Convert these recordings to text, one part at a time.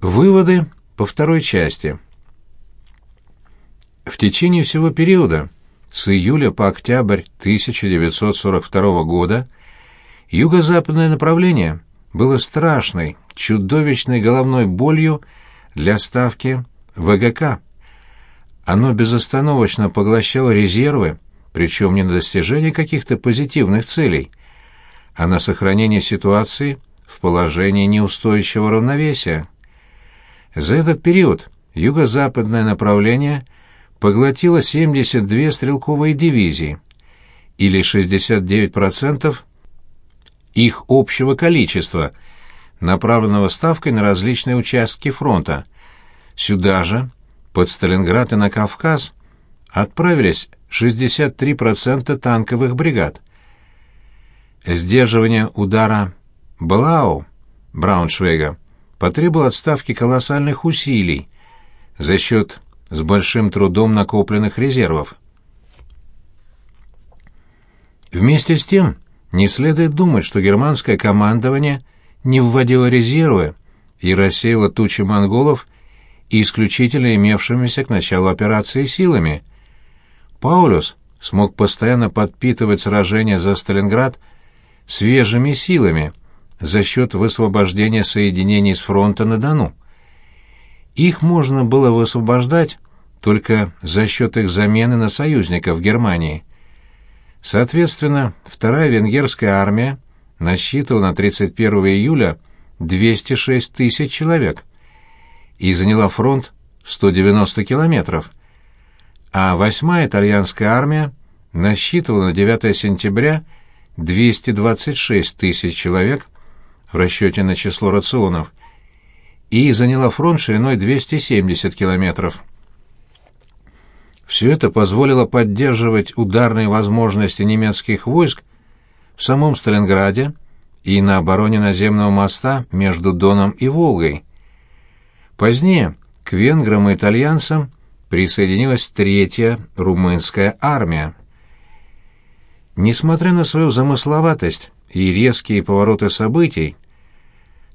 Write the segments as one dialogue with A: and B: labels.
A: Выводы по второй части. В течение всего периода с июля по октябрь 1942 года юго-западное направление было страшной, чудовищной головной болью для ставки ВГК. Оно безостановочно поглощало резервы, причем не на достижение каких-то позитивных целей, а на сохранение ситуации в положении неустойчивого равновесия. За этот период юго-западное направление поглотило 72 стрелковые дивизии, или 69% их общего количества, направленного ставкой на различные участки фронта. Сюда же, под Сталинград и на Кавказ, отправились 63% танковых бригад. Сдерживание удара Блау, Брауншвейга, потребовал отставки колоссальных усилий за счет с большим трудом накопленных резервов. Вместе с тем, не следует думать, что германское командование не вводило резервы и рассеяло тучи монголов исключительно имевшимися к началу операции силами. Паулюс смог постоянно подпитывать сражения за Сталинград свежими силами – за счет высвобождения соединений с фронта на Дону. Их можно было высвобождать только за счет их замены на союзников Германии. Соответственно, вторая венгерская армия насчитывала на 31 июля 206 тысяч человек и заняла фронт 190 километров, а восьмая итальянская армия насчитывала на 9 сентября 226 тысяч человек в расчете на число рационов, и заняла фронт шириной 270 километров. Все это позволило поддерживать ударные возможности немецких войск в самом Сталинграде и на обороне наземного моста между Доном и Волгой. Позднее к венграм и итальянцам присоединилась третья румынская армия. Несмотря на свою замысловатость и резкие повороты событий,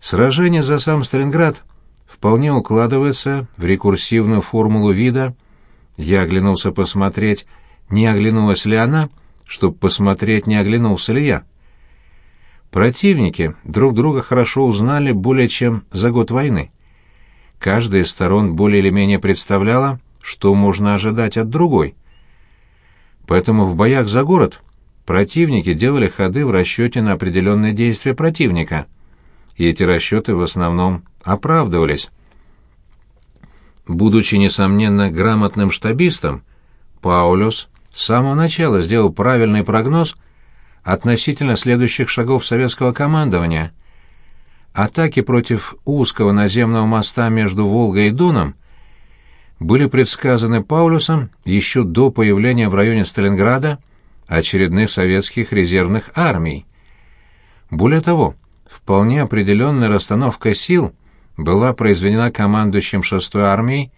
A: Сражение за сам Сталинград вполне укладывается в рекурсивную формулу вида «Я оглянулся посмотреть, не оглянулась ли она, чтобы посмотреть, не оглянулся ли я». Противники друг друга хорошо узнали более чем за год войны. Каждая из сторон более или менее представляла, что можно ожидать от другой. Поэтому в боях за город противники делали ходы в расчете на определенные действия противника – и эти расчеты в основном оправдывались. Будучи, несомненно, грамотным штабистом, Паулюс с самого начала сделал правильный прогноз относительно следующих шагов советского командования. Атаки против узкого наземного моста между Волгой и Доном были предсказаны Паулюсом еще до появления в районе Сталинграда очередных советских резервных армий. Более того, вполне определенная расстановка сил была произведена командующим 6-й армией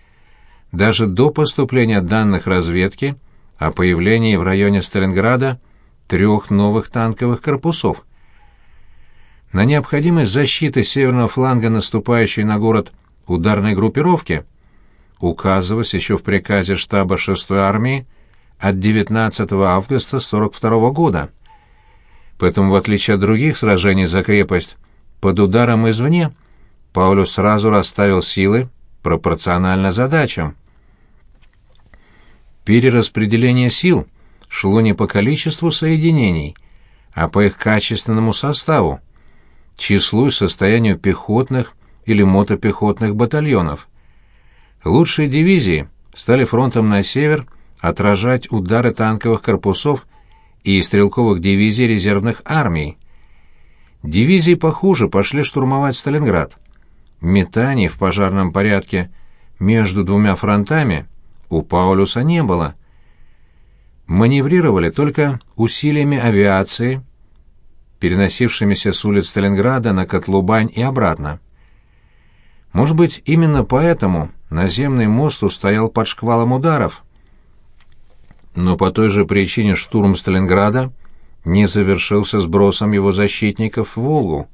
A: даже до поступления данных разведки о появлении в районе Сталинграда трех новых танковых корпусов. На необходимость защиты северного фланга наступающей на город ударной группировки указывалось еще в приказе штаба 6-й армии от 19 августа 1942 года. Поэтому, в отличие от других сражений за крепость, под ударом извне Паулюс сразу расставил силы пропорционально задачам. Перераспределение сил шло не по количеству соединений, а по их качественному составу, числу и состоянию пехотных или мотопехотных батальонов. Лучшие дивизии стали фронтом на север отражать удары танковых корпусов и стрелковых дивизий резервных армий. Дивизии похуже пошли штурмовать Сталинград. Метаний в пожарном порядке между двумя фронтами у Паулюса не было. Маневрировали только усилиями авиации, переносившимися с улиц Сталинграда на Котлубань и обратно. Может быть, именно поэтому наземный мост устоял под шквалом ударов – но по той же причине штурм Сталинграда не завершился сбросом его защитников в Волгу.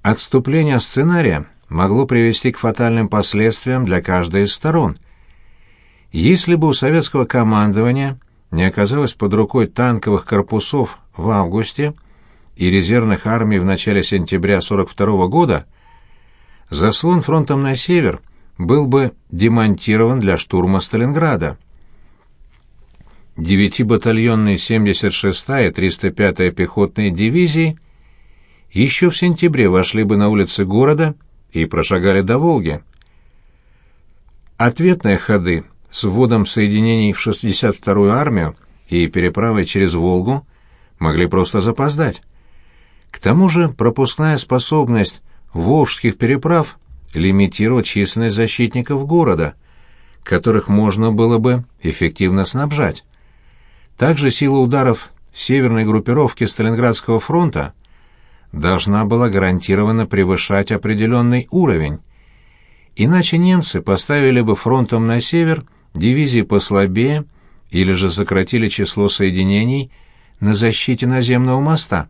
A: Отступление сценария могло привести к фатальным последствиям для каждой из сторон. Если бы у советского командования не оказалось под рукой танковых корпусов в августе и резервных армий в начале сентября 42 года, заслон фронтом на север был бы демонтирован для штурма Сталинграда. Девятибатальонные 76-я и 305-я пехотные дивизии еще в сентябре вошли бы на улицы города и прошагали до Волги. Ответные ходы с вводом соединений в 62-ю армию и переправой через Волгу могли просто запоздать. К тому же пропускная способность волжских переправ лимитировала численность защитников города, которых можно было бы эффективно снабжать. Также сила ударов северной группировки Сталинградского фронта должна была гарантированно превышать определенный уровень, иначе немцы поставили бы фронтом на север дивизии послабее или же сократили число соединений на защите наземного моста.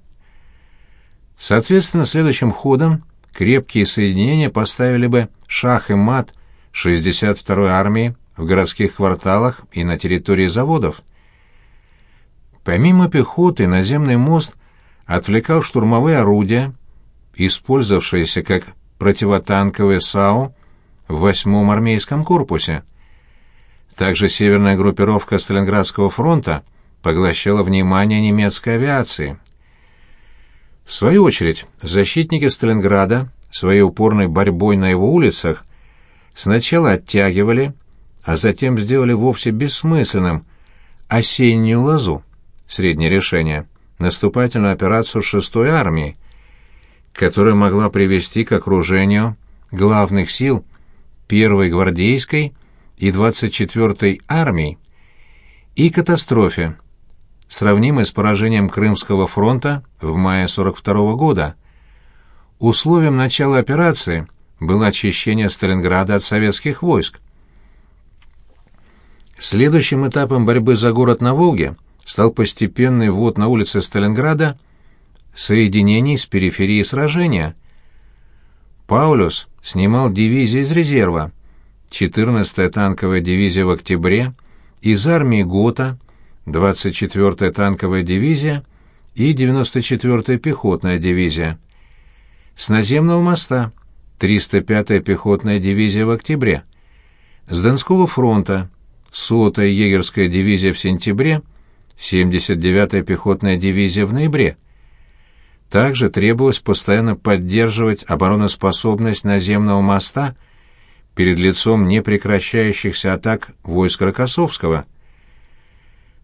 A: Соответственно, следующим ходом крепкие соединения поставили бы шах и мат 62-й армии в городских кварталах и на территории заводов. Помимо пехоты, наземный мост отвлекал штурмовые орудия, использовавшиеся как противотанковые САУ в 8-м армейском корпусе. Также северная группировка Сталинградского фронта поглощала внимание немецкой авиации. В свою очередь, защитники Сталинграда своей упорной борьбой на его улицах сначала оттягивали, а затем сделали вовсе бессмысленным осеннюю лозу, среднее решение, наступательную операцию 6-й армии, которая могла привести к окружению главных сил 1-й гвардейской и 24-й армий и катастрофе, сравнимой с поражением Крымского фронта в мае 42 -го года. Условием начала операции было очищение Сталинграда от советских войск. Следующим этапом борьбы за город на Волге стал постепенный ввод на улицы Сталинграда соединений с периферии сражения. Паулюс снимал дивизии из резерва, 14-я танковая дивизия в октябре, из армии ГОТА, 24-я танковая дивизия и 94-я пехотная дивизия. С наземного моста 305-я пехотная дивизия в октябре. С Донского фронта 100-я егерская дивизия в сентябре, 79-я пехотная дивизия в ноябре. Также требовалось постоянно поддерживать обороноспособность наземного моста перед лицом непрекращающихся атак войск Рокоссовского.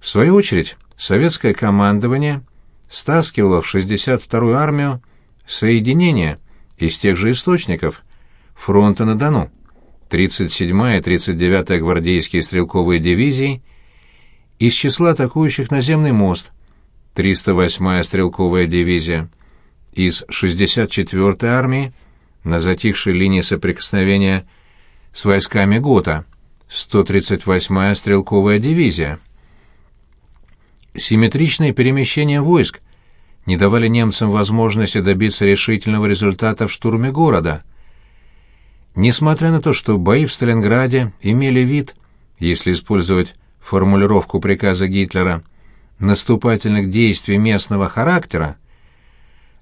A: В свою очередь, советское командование стаскивало в 62-ю армию соединения из тех же источников фронта на Дону, 37-я и 39-я гвардейские стрелковые дивизии, из числа атакующих наземный мост, 308-я стрелковая дивизия, из 64-й армии на затихшей линии соприкосновения с войсками ГОТА, 138-я стрелковая дивизия. Симметричные перемещения войск не давали немцам возможности добиться решительного результата в штурме города. Несмотря на то, что бои в Сталинграде имели вид, если использовать формулировку приказа Гитлера, наступательных действий местного характера,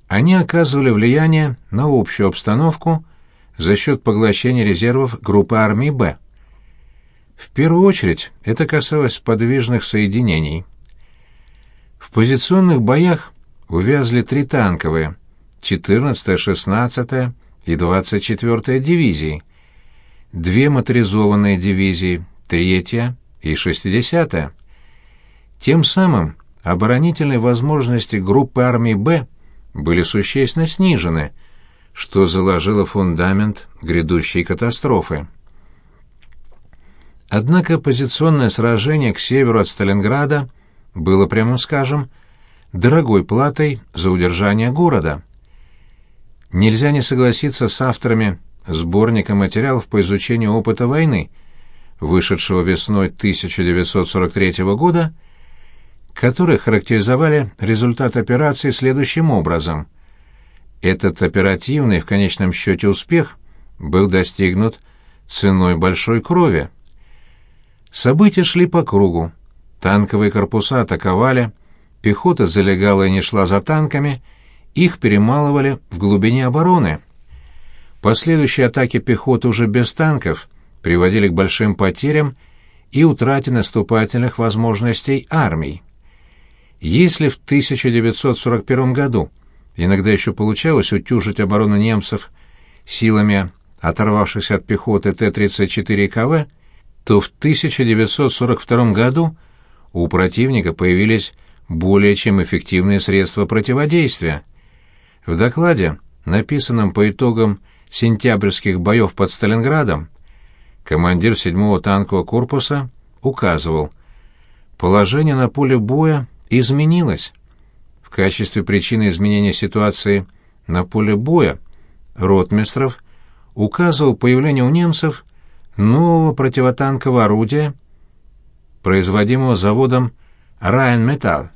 A: они оказывали влияние на общую обстановку за счет поглощения резервов группы армии «Б». В первую очередь это касалось подвижных соединений. В позиционных боях увязли три танковые, 14-я, 16-я и 24-я дивизии, две моторизованные дивизии, 3-я и 60-я. Тем самым оборонительные возможности группы армии «Б» были существенно снижены, что заложило фундамент грядущей катастрофы. Однако позиционное сражение к северу от Сталинграда было, прямо скажем, дорогой платой за удержание города. Нельзя не согласиться с авторами сборника материалов по изучению опыта войны, вышедшего весной 1943 года, которые характеризовали результат операции следующим образом. Этот оперативный, в конечном счете, успех был достигнут ценой большой крови. События шли по кругу. Танковые корпуса атаковали, пехота залегала и не шла за танками, их перемалывали в глубине обороны. Последующие атаки пехоты уже без танков приводили к большим потерям и утрате наступательных возможностей армий. Если в 1941 году иногда еще получалось утюжить оборону немцев силами оторвавшихся от пехоты Т-34 КВ, то в 1942 году у противника появились более чем эффективные средства противодействия. В докладе, написанном по итогам сентябрьских боев под Сталинградом, командир 7-го танкового корпуса указывал, положение на поле боя изменилось. В качестве причины изменения ситуации на поле боя Ротмистров указывал появление у немцев нового противотанкового орудия, производимого заводом «Райнметалл».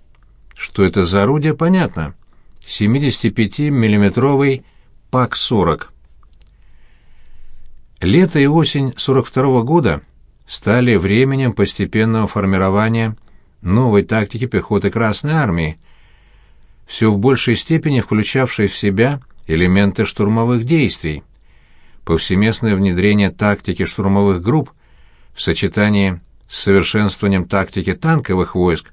A: Что это за орудие, понятно. 75-миллиметровый ПАК-40. Лето и осень 42 -го года стали временем постепенного формирования новой тактики пехоты Красной Армии, все в большей степени включавшей в себя элементы штурмовых действий. Повсеместное внедрение тактики штурмовых групп в сочетании с совершенствованием тактики танковых войск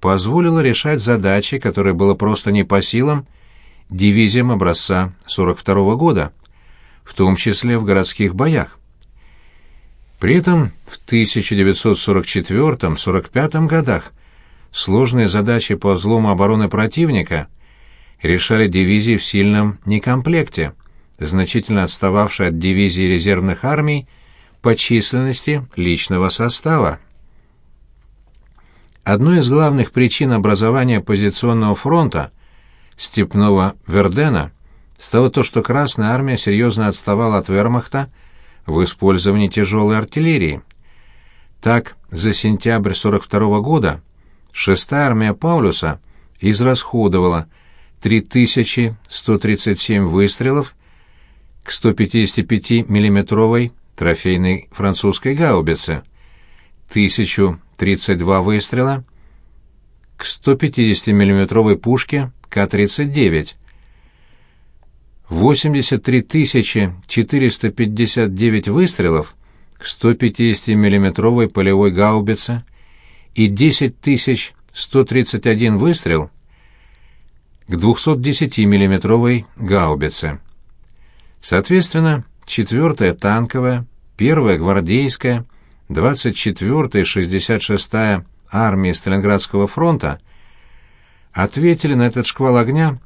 A: позволило решать задачи, которые было просто не по силам дивизиям образца 42 -го года, в том числе в городских боях. При этом в 1944-45 годах сложные задачи по взлому обороны противника решали дивизии в сильном некомплекте, значительно отстававшие от дивизий резервных армий по численности личного состава. Одной из главных причин образования позиционного фронта Степного Вердена стало то, что Красная армия серьезно отставала от вермахта в использовании тяжелой артиллерии. Так, за сентябрь 42 года шестая армия Паулюса израсходовала 3137 выстрелов к 155 миллиметровой трофейной французской гаубице, 1032 выстрела к 150 миллиметровой пушке К-39, 83 459 выстрелов к 150 миллиметровой полевой гаубице и 10 131 выстрел к 210 миллиметровой гаубице. Соответственно, 4-я танковая, 1-я гвардейская, 24-я и 66-я армии Сталинградского фронта ответили на этот шквал огня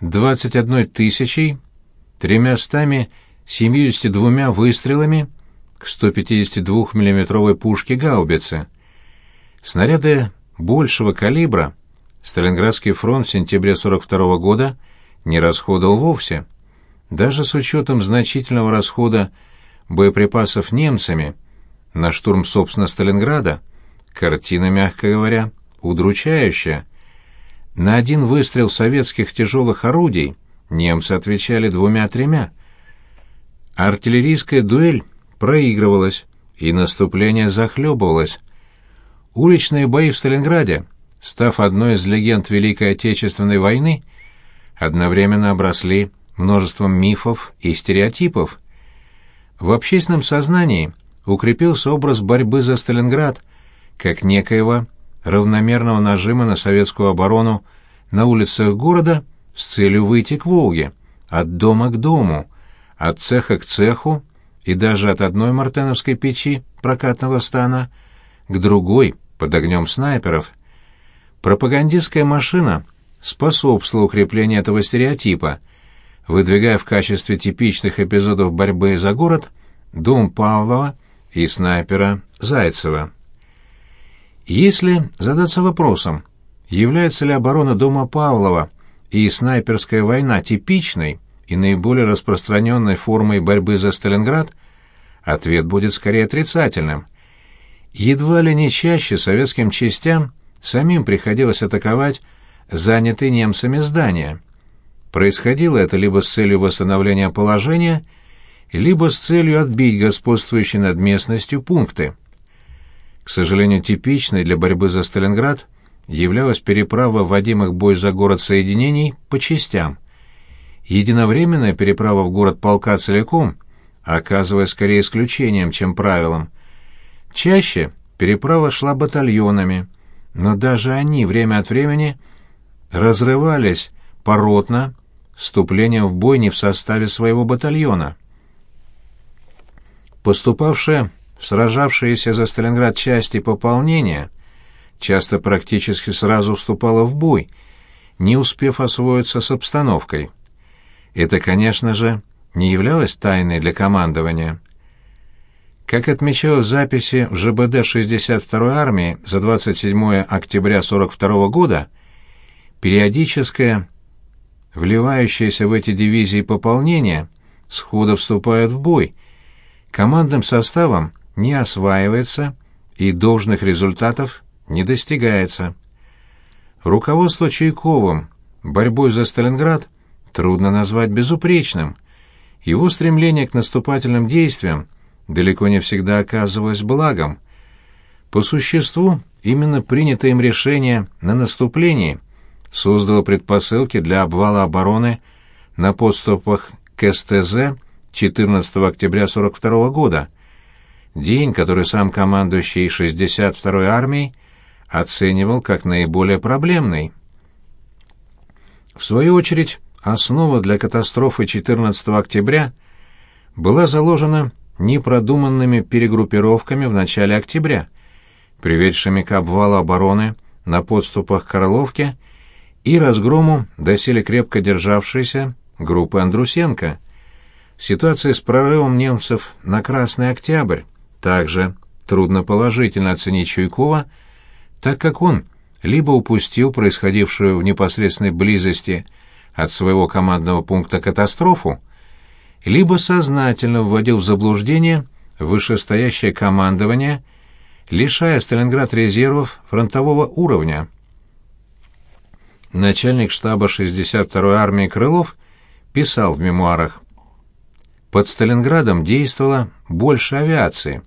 A: 21 тысячей 372 выстрелами к 152 миллиметровой пушке гаубицы. Снаряды большего калибра Сталинградский фронт в сентябре 42 -го года не расходовал вовсе. Даже с учетом значительного расхода боеприпасов немцами на штурм, собственно, Сталинграда, картина, мягко говоря, удручающая – на один выстрел советских тяжелых орудий немцы отвечали двумя-тремя. Артиллерийская дуэль проигрывалась, и наступление захлебывалось. Уличные бои в Сталинграде, став одной из легенд Великой Отечественной войны, одновременно обросли множеством мифов и стереотипов. В общественном сознании укрепился образ борьбы за Сталинград как некоего равномерного нажима на советскую оборону на улицах города с целью выйти к Волге, от дома к дому, от цеха к цеху и даже от одной мартеновской печи прокатного стана к другой под огнем снайперов. Пропагандистская машина способствовала укреплению этого стереотипа, выдвигая в качестве типичных эпизодов борьбы за город дом Павлова и снайпера Зайцева. Если задаться вопросом, является ли оборона дома Павлова и снайперская война типичной и наиболее распространенной формой борьбы за Сталинград, ответ будет скорее отрицательным. Едва ли не чаще советским частям самим приходилось атаковать занятые немцами здания. Происходило это либо с целью восстановления положения, либо с целью отбить господствующие над местностью пункты. К сожалению, типичной для борьбы за Сталинград являлась переправа вводимых бой за город соединений по частям. Единовременная переправа в город полка целиком оказываясь скорее исключением, чем правилом. Чаще переправа шла батальонами, но даже они время от времени разрывались поротно вступлением в бой не в составе своего батальона. Поступавшие в сражавшиеся за Сталинград части пополнения часто практически сразу вступало в бой, не успев освоиться с обстановкой. Это, конечно же, не являлось тайной для командования. Как отмечалось в записи в ЖБД 62-й армии за 27 октября 42 года, периодическое вливающееся в эти дивизии пополнение сходу вступает в бой, командным составом не осваивается и должных результатов не достигается. Руководство Чайковым борьбой за Сталинград трудно назвать безупречным. Его стремление к наступательным действиям далеко не всегда оказывалось благом. По существу, именно принятое им решение на наступлении создало предпосылки для обвала обороны на подступах к СТЗ 14 октября 42 года, день, который сам командующий 62-й армией оценивал как наиболее проблемный. В свою очередь, основа для катастрофы 14 октября была заложена непродуманными перегруппировками в начале октября, приведшими к обвалу обороны на подступах к Орловке и разгрому доселе крепко державшейся группы Андрусенко. Ситуация с прорывом немцев на Красный Октябрь также трудно положительно оценить Чуйкова, так как он либо упустил происходившую в непосредственной близости от своего командного пункта катастрофу, либо сознательно вводил в заблуждение вышестоящее командование, лишая Сталинград резервов фронтового уровня. Начальник штаба 62-й армии Крылов писал в мемуарах «Под Сталинградом действовало больше авиации.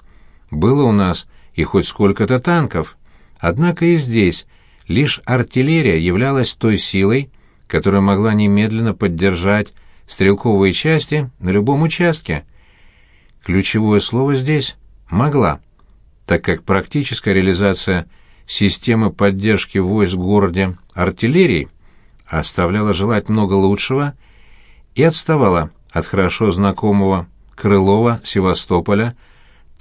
A: Было у нас и хоть сколько-то танков, однако и здесь лишь артиллерия являлась той силой, которая могла немедленно поддержать стрелковые части на любом участке. Ключевое слово здесь «могла», так как практическая реализация системы поддержки войск в городе артиллерии оставляла желать много лучшего и отставала от хорошо знакомого Крылова Севастополя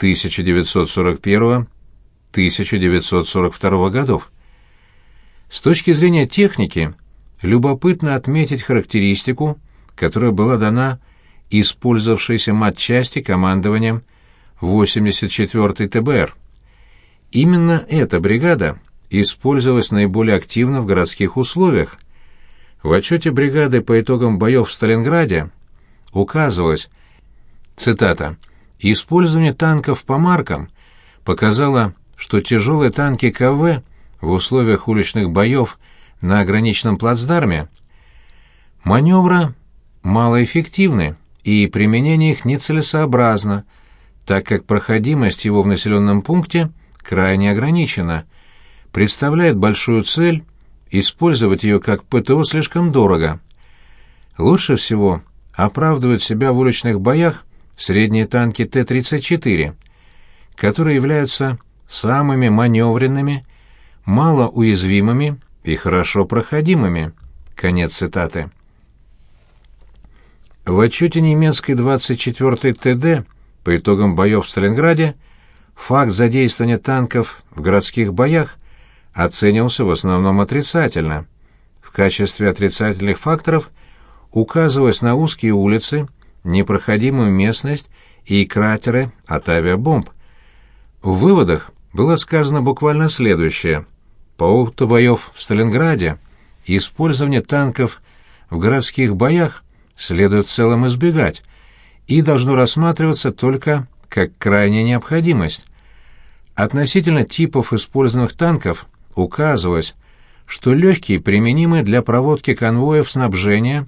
A: 1941-1942 годов. С точки зрения техники – любопытно отметить характеристику, которая была дана использовавшейся матчасти командованием 84-й ТБР. Именно эта бригада использовалась наиболее активно в городских условиях. В отчете бригады по итогам боев в Сталинграде указывалось, цитата, «Использование танков по маркам показало, что тяжелые танки КВ в условиях уличных боев – на ограниченном плацдарме, маневра малоэффективны и применение их нецелесообразно, так как проходимость его в населенном пункте крайне ограничена, представляет большую цель, использовать ее как ПТО слишком дорого. Лучше всего оправдывают себя в уличных боях средние танки Т-34, которые являются самыми маневренными, малоуязвимыми и хорошо проходимыми. Конец цитаты. В отчете немецкой 24-й ТД по итогам боев в Сталинграде факт задействования танков в городских боях оценивался в основном отрицательно. В качестве отрицательных факторов указывалось на узкие улицы, непроходимую местность и кратеры от авиабомб. В выводах было сказано буквально следующее – по опыту боев в Сталинграде использование танков в городских боях следует в целом избегать и должно рассматриваться только как крайняя необходимость. Относительно типов использованных танков указывалось, что легкие применимы для проводки конвоев снабжения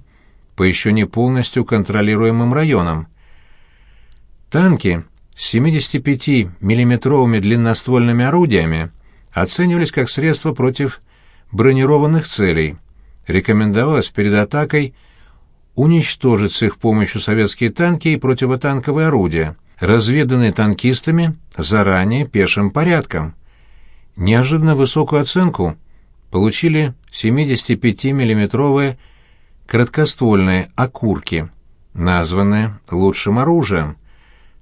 A: по еще не полностью контролируемым районам. Танки с 75-миллиметровыми длинноствольными орудиями оценивались как средство против бронированных целей. Рекомендовалось перед атакой уничтожить с их помощью советские танки и противотанковые орудия, разведанные танкистами заранее пешим порядком. Неожиданно высокую оценку получили 75-миллиметровые краткоствольные «окурки», названные лучшим оружием.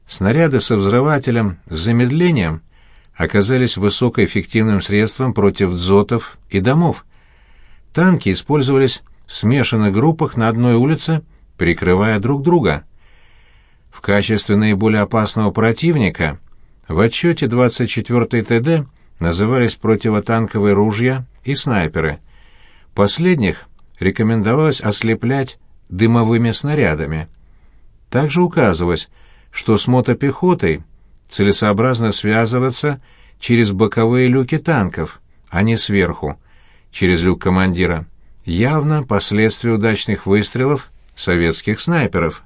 A: Снаряды со взрывателем с замедлением оказались высокоэффективным средством против дзотов и домов. Танки использовались в смешанных группах на одной улице, прикрывая друг друга. В качестве наиболее опасного противника в отчете 24-й ТД назывались противотанковые ружья и снайперы. Последних рекомендовалось ослеплять дымовыми снарядами. Также указывалось, что с мотопехотой целесообразно связываться через боковые люки танков, а не сверху, через люк командира. Явно последствия удачных выстрелов советских снайперов.